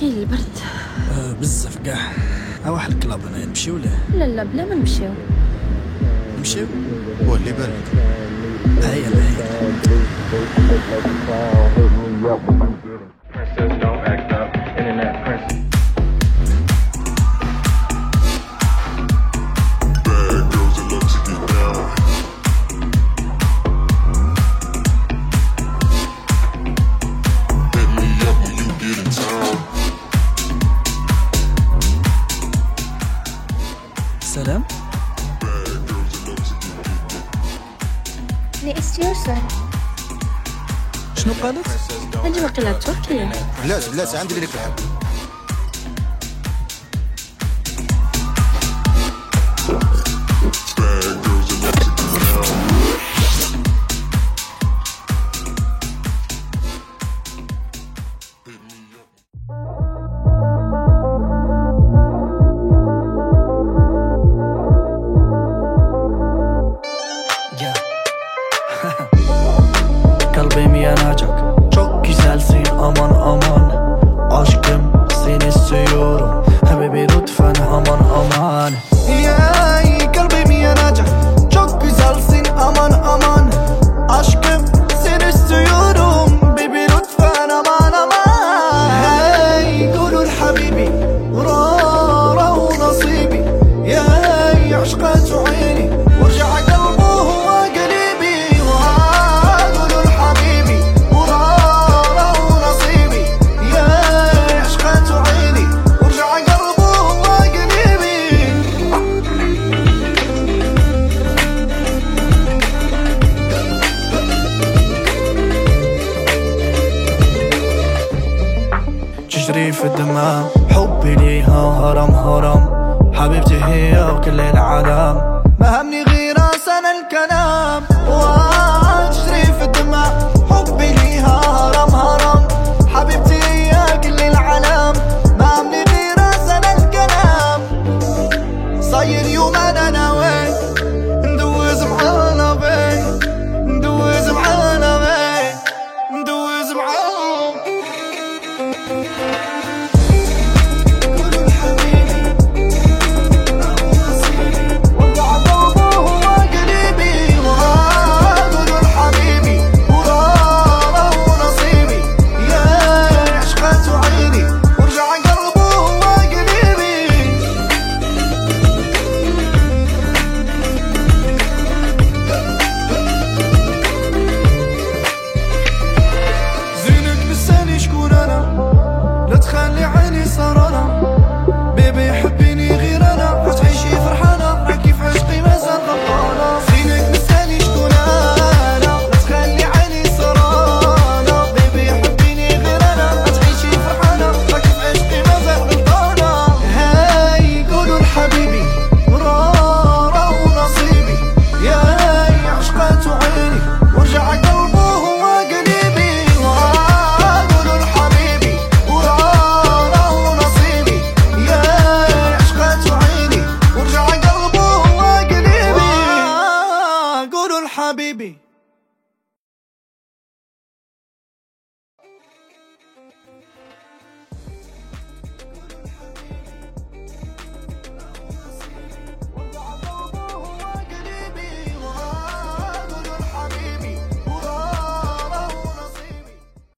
كاين البرد. آه بزاف كاع. ها واحد الكلاب أنا نمشيو ليه؟ لا لا بلا ما نمشيو. نمشيو؟ هو اللي بالك. هيا هيا. السلام. شنو قالت؟ عندي مقلات لا تركية بلاتي بلاتي عندي ليك الحب joke. يجري في الدمام. حبي ليها هرم هرم. حبيبتي هي وكل العالم. ما همني غير أنا الكلام. وأجري في الدماء حبي ليها هرم هرم. حبيبتي هي كل العالم. ما همني غير أنا الكلام. صاير يوم أنا ناوي Música baby.